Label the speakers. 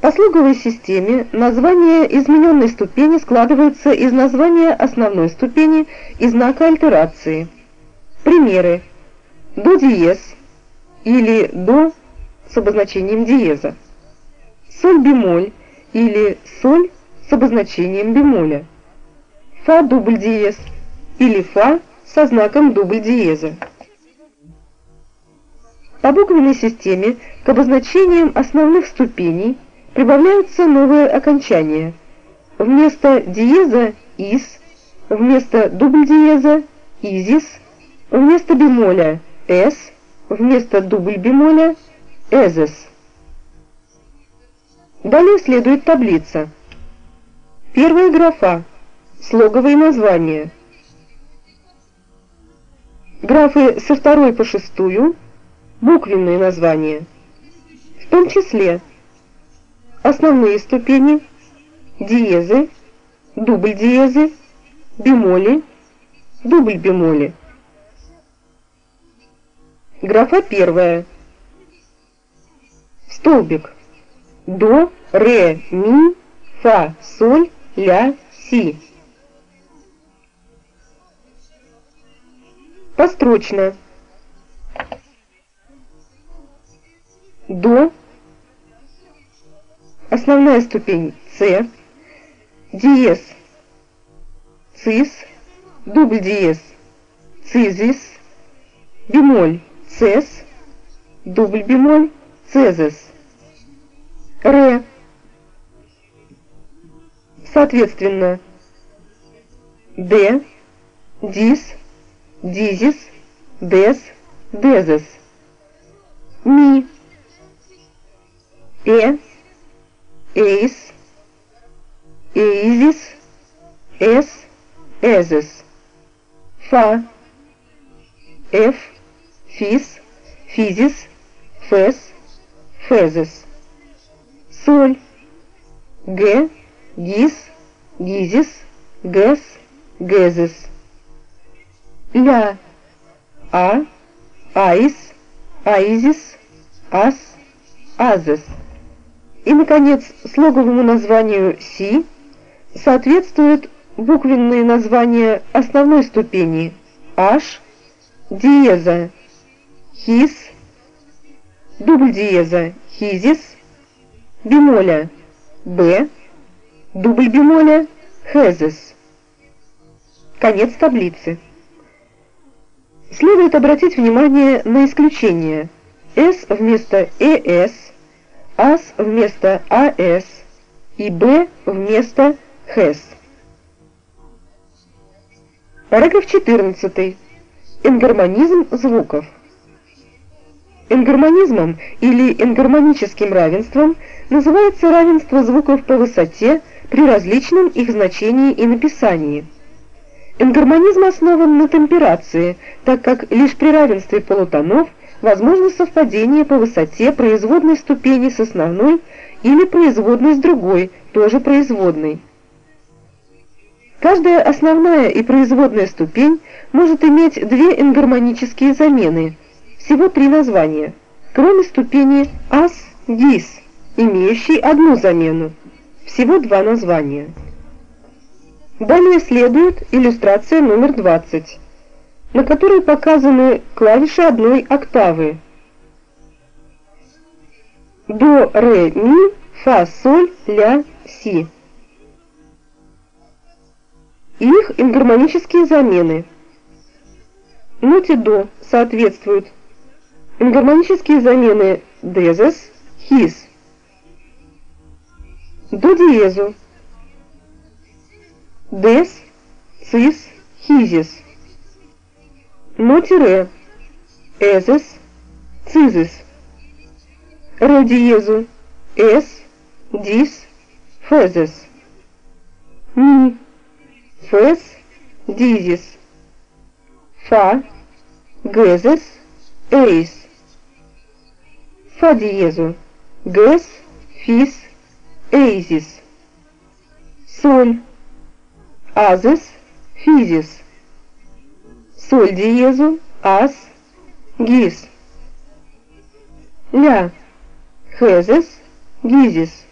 Speaker 1: По слоговой системе название измененной ступени складывается из названия основной ступени и знака альтерации. Примеры. До диез или до с обозначением диеза. Соль бемоль или соль с обозначением бемоля. Фа дубль диез или фа со знаком дубль диеза. По буквенной системе к обозначениям основных ступеней прибавляются новые окончания. Вместо диеза «ис», вместо дубль диеза «изис», вместо бемоля «эс», вместо дубль бемоля «эзес». Далее следует таблица. Первая графа. Слоговые названия. Графы со второй по шестую. Буквенные названия. В том числе основные ступени, диезы, дубль диезы, бемоли, дубль бемоли. Графа первая. Столбик. До, ре, ми, фа, соль, ля, си. Построчно. До, основная ступень С, диез, цис, дубль диез, цизис, бемоль, цес, дубль бемоль, цезис. Ре. Соответственно, Д, дис, дизис, дес, дезес. Ми. Э, эйс, эйзис, эс, эзес. Фа. Ф, фис, физис, фес, фезес соль, г, гис, гизис, гэс, гэзис. Ля, а, аис, аизис, ас, азес. И, наконец, слоговому названию си соответствуют буквенные названия основной ступени H, диеза, хис, дубль диеза, хизис, бемоля Б, дубль бемоля Хезес. Конец таблицы. Следует обратить внимание на исключения. С вместо ЭС, АС вместо АС и Б вместо ХЭС. Параграф 14. Энгармонизм звуков. Энгармонизмом или энгармоническим равенством называется равенство звуков по высоте при различном их значении и написании. Энгармонизм основан на темперации, так как лишь при равенстве полутонов возможно совпадение по высоте производной ступени с основной или производной с другой, тоже производной. Каждая основная и производная ступень может иметь две энгармонические замены – всего три названия, кроме ступени ас-гис, имеющей одну замену, всего два названия. Далее следует иллюстрация номер 20, на которой показаны клавиши одной октавы. До, ре, ми, фа, соль, ля, си. Их ингармонические замены. Ноте до соответствуют Гармонические замены дезес, хис. До диезу. Дес, цис, хизис. Но тире. Эзес, цизис. Ре диезу. Эс, дис, фезес. Ми. Фес, дизис. Фа, гезес, эйс фа диезу, гэс, фис, эйзис, соль, азес, физис, соль диезу, ас, гис, ля, хезес, гизис.